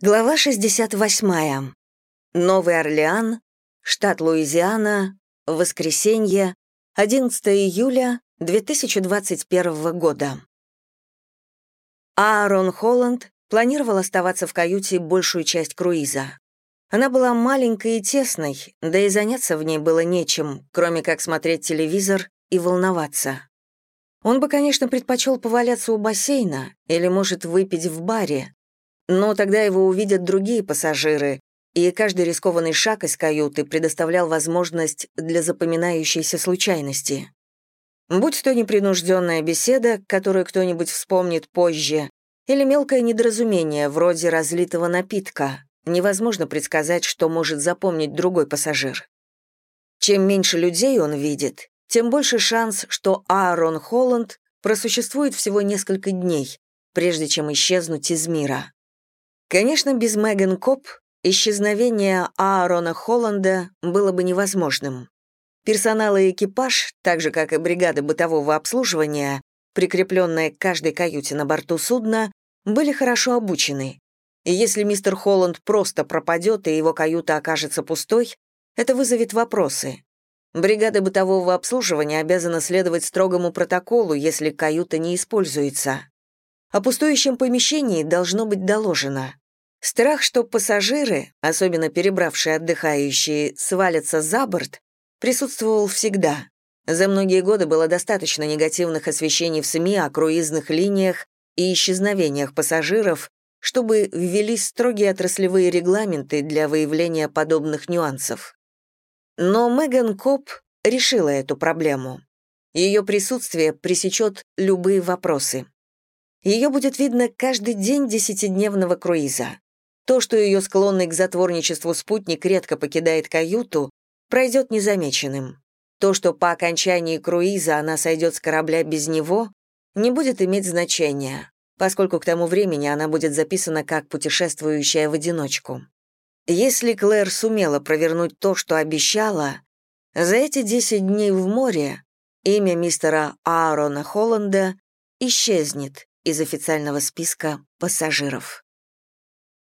Глава 68. Новый Орлеан, штат Луизиана, воскресенье, 11 июля 2021 года. Аарон Холланд планировал оставаться в каюте большую часть круиза. Она была маленькой и тесной, да и заняться в ней было нечем, кроме как смотреть телевизор и волноваться. Он бы, конечно, предпочел поваляться у бассейна или, может, выпить в баре, но тогда его увидят другие пассажиры, и каждый рискованный шаг из каюты предоставлял возможность для запоминающейся случайности. Будь то непринужденная беседа, которую кто-нибудь вспомнит позже, или мелкое недоразумение вроде разлитого напитка, невозможно предсказать, что может запомнить другой пассажир. Чем меньше людей он видит, тем больше шанс, что Аарон Холланд просуществует всего несколько дней, прежде чем исчезнуть из мира. Конечно, без Меган Коп исчезновение Аарона Холланда было бы невозможным. Персонал и экипаж, так же как и бригада бытового обслуживания, прикрепленная к каждой каюте на борту судна, были хорошо обучены. И если мистер Холланд просто пропадет и его каюта окажется пустой, это вызовет вопросы. Бригада бытового обслуживания обязана следовать строгому протоколу, если каюта не используется. О пустующем помещении должно быть доложено. Страх, что пассажиры, особенно перебравшие отдыхающие, свалятся за борт, присутствовал всегда. За многие годы было достаточно негативных освещений в СМИ о круизных линиях и исчезновениях пассажиров, чтобы ввели строгие отраслевые регламенты для выявления подобных нюансов. Но Меган Коп решила эту проблему. Ее присутствие пресечет любые вопросы. Ее будет видно каждый день десятидневного круиза. То, что ее склонный к затворничеству спутник редко покидает каюту, пройдет незамеченным. То, что по окончании круиза она сойдет с корабля без него, не будет иметь значения, поскольку к тому времени она будет записана как путешествующая в одиночку. Если Клэр сумела провернуть то, что обещала, за эти 10 дней в море имя мистера Аарона Холланда исчезнет из официального списка пассажиров.